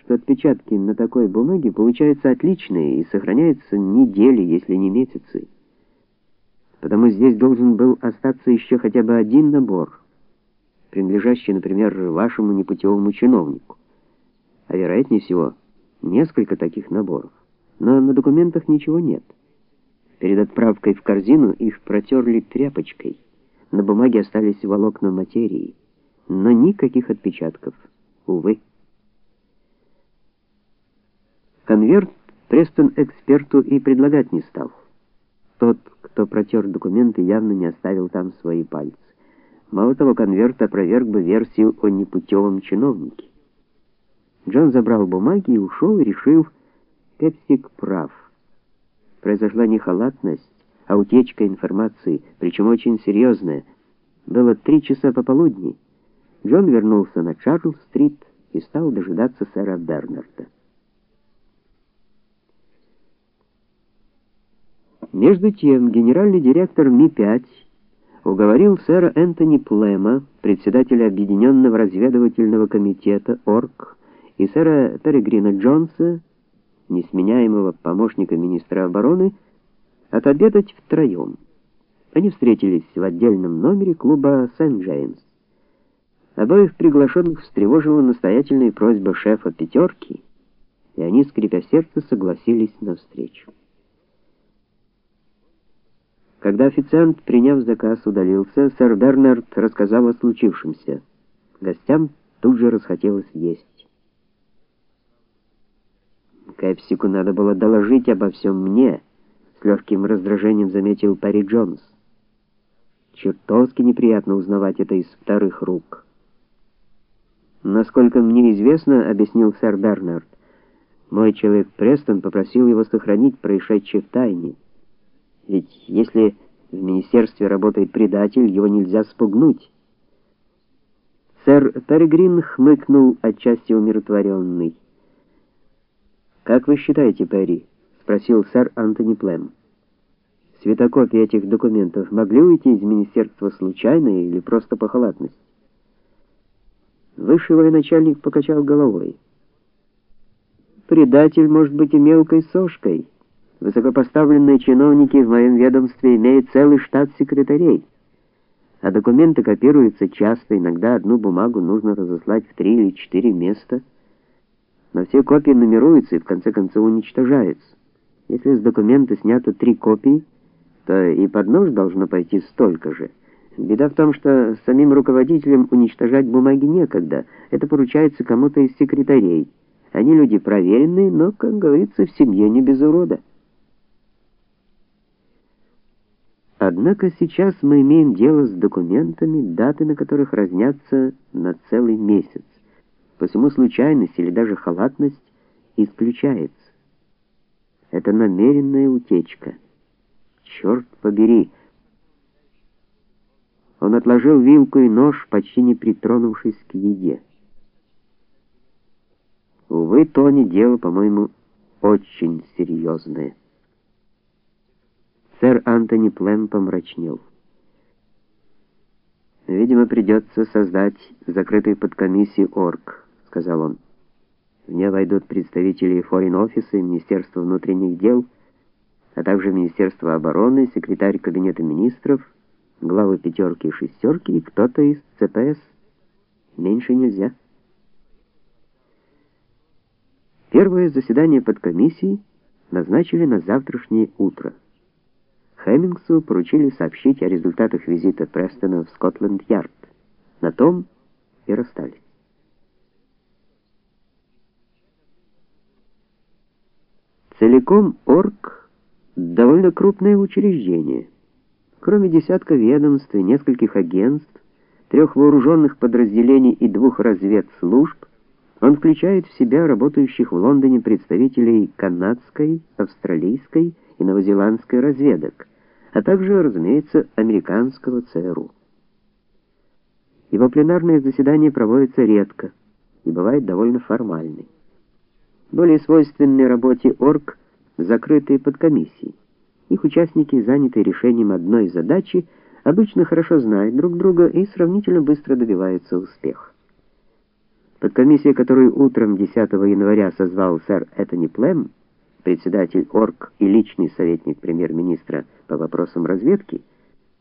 что отпечатки на такой бумаге получаются отличные и сохраняются недели, если не месяцы. Потому здесь должен был остаться еще хотя бы один набор, принадлежащий, например, вашему непутевому чиновнику. А вероятнее всего, несколько таких наборов. Но на документах ничего нет. Перед отправкой в корзину их протерли тряпочкой. На бумаге остались волокна материи, но никаких отпечатков, увы. Конверт Престон эксперту и предлагать не стал. Тот, кто протер документы, явно не оставил там свои пальцы. Мало того, конверт опроверг бы версию о непутевом чиновнике. Джон забрал бумаги и ушел, решив, Пепсик прав. Произошла не халатность, а утечка информации, причем очень серьезная. Было три часа пополудни. Джон вернулся на Чарльз-стрит и стал дожидаться сэра Бернарда. Между тем, генеральный директор Ми-5 уговорил сэра Энтони Плема, председателя Объединенного разведывательного комитета ОРК, и сэра Перегрина Джонса, несменяемого помощника министра обороны, отобедать втроем. Они встретились в отдельном номере клуба Сент-Джеймс. Обоих приглашенных встревожила настоятельная просьба шефа пятерки, и они, скрипя сердце, согласились на встречу. Когда официант, приняв заказ, удалился, сэр Бернард рассказал о случившемся. Гостям тут же расхотелось есть. Кэпсику надо было доложить обо всем мне, с легким раздражением заметил Пари Джонс. Чертовски неприятно узнавать это из вторых рук. Насколько мне известно, объяснил сэр Бернард, мой человек Престон попросил его сохранить происшедшее в тайне. Ведь если в министерстве работает предатель, его нельзя спугнуть. Сэр Перегрин хмыкнул, отчасти умиротворенный. Как вы считаете, Перри? спросил сэр Антони Плем. Светокопии этих документов могли уйти из министерства случайно или просто по халатности? Высший военачальник покачал головой. Предатель может быть и мелкой сошкой. Высокопоставленные чиновники в моем ведомстве имеют целый штат секретарей. А документы копируются часто, иногда одну бумагу нужно разослать в три или четыре места но все копии нумеруются и в конце концов уничтожаются. Если с документа снято три копии, то и под нож должно пойти столько же. Беда в том, что самим руководителям уничтожать бумаги некогда. Это поручается кому-то из секретарей. Они люди проверенные, но, как говорится, в семье не без урода. Однако сейчас мы имеем дело с документами, даты на которых разнятся на целый месяц. Посему случайность или даже халатность исключается. Это намеренная утечка. Черт побери. Он отложил вилку и нож, почти не притронувшись к еде. Увы, Тони, дело, по-моему, очень серьезное. Сэр Антони Плен помрачнел. Видимо, придется создать закрытую подкомиссию ОРК сказал он. В нее войдут представители Office и Министерства внутренних дел, а также Министерства обороны, секретарь кабинета министров, главы пятерки и шестерки и кто-то из ЦПС. Меньше нельзя. Первое заседание подкомиссии назначили на завтрашнее утро. Хэммингсу поручили сообщить о результатах визита Престона в Скотланд-Ярд. На том и расстались. Целиком Орг довольно крупное учреждение. Кроме десятка ведомств и нескольких агентств, трех вооруженных подразделений и двух разведслужб, он включает в себя работающих в Лондоне представителей канадской, австралийской и новозеландской разведок, а также, разумеется, американского ЦРУ. Его пленарные заседания проводятся редко и бывают довольно формальны более свойственной работе орг закрытые подкомиссии. Их участники, занятые решением одной задачи, обычно хорошо знают друг друга и сравнительно быстро добиваются успеха. Подкомиссия, которую утром 10 января созвал сэр Этони Плем, председатель ОРК и личный советник премьер-министра по вопросам разведки,